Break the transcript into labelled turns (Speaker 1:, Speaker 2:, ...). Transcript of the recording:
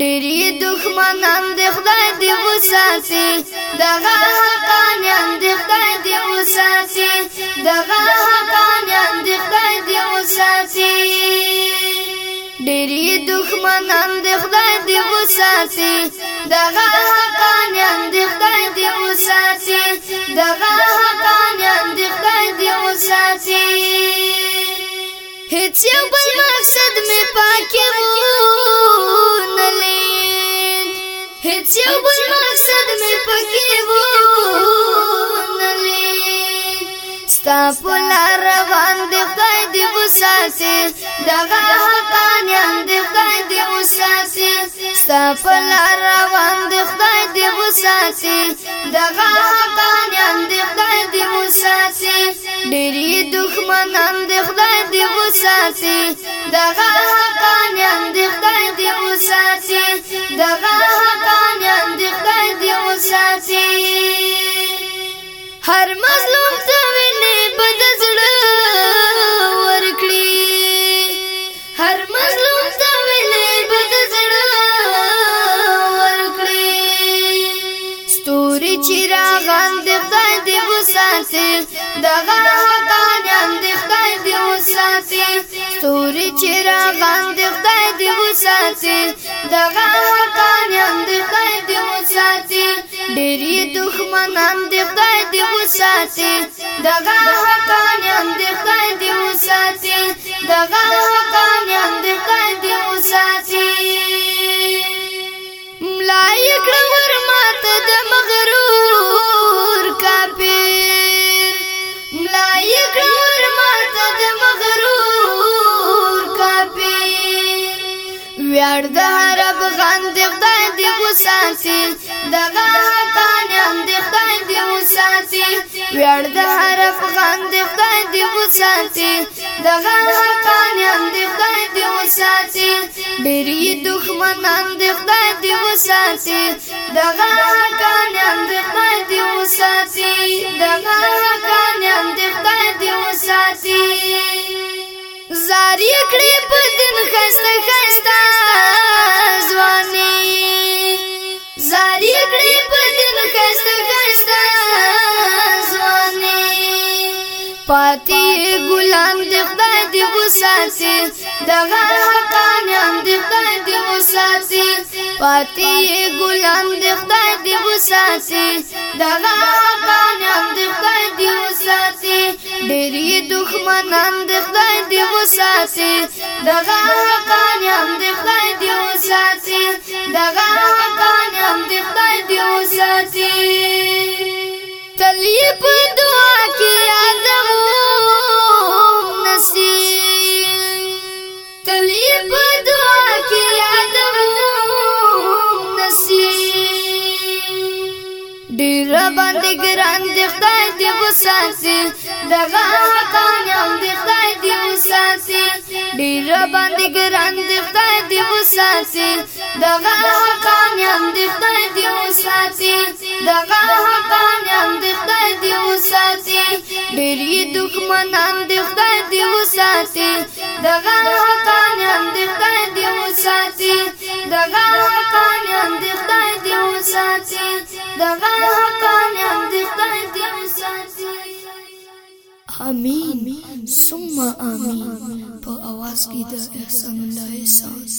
Speaker 1: ډېری دښمنان د خدای دی وساتي دغه حقانیان د خدای دی وساتي دغه حقانیان د خدای دی وساتي ډېری دښمنان د خدای دی وساتي دغه حقانیان د خدای دی وساتي دغه حقانیان د خدای دی وساتي هیڅ یو بل مقصد مې پاکه وو چې بل مقصد مې پکې وو نلې ستا په لار روان دی خدای دې وساتي دغه حقانيان دی خدای دې وساتي ستا په لار روان دی خدای دې وساتي دغه حقانيان دی خدای دې وساتي ډېری دښمنان دی خدای دې وساتي دغه حقانيان دی خدای دې وساتي دغه ساتي دغه حقانیان دی خدای دی وساتي ستوري چې راغان دی خدای دی وساتي دغه حقانیان دی خدای دی وساتي ډېری دښمنان دی خدای دی وساتي دغه حقانیان دی خدای دی وساتي دغه حقانیان دی خدای دی وساتي ملایک ورمات د مغرور کافي ویار د عرب غان دی خدای دی وساتي دغه حقانیان دی خدای دی وساتي ویار د عرب غان دی خدای دی وساتي دغه حقانیان دی خدای دی وساتي ډېری دښمنان دی خدای دی وساتي دغه حقانیان دی خدای وساتي دغه حقانيان دې خدای دې وساتي زاري کړې په دین خسته خسته ځواني زاري کړې په دین خسته خسته ځواني پاتې ګلان دې خدای دې وساتي دغه حقانيان دې خدای دې وساتي پاتې ګلان وساتي دغه غانم د خدای دی وساتي ډېری دښمنان د خدای دی وساتي دغه غانم د خدای دی وساتي دغه غانم د ډیر باندې ګران دی خدای دی وساتي دغه حقانم دی خدای دی وساتي ډیر باندې ګران دی خدای دی وساتي دغه حقانم دی خدای دی وساتي دغه حقانم دی خدای دی وساتي ډیر دښمنان دی خدای دی وساتي دغه حقانم دی خدای دی وساتي دغه دغه حقانیان د خدای دې وساتي امين ثم امين په اواز کې د احسان الله احساس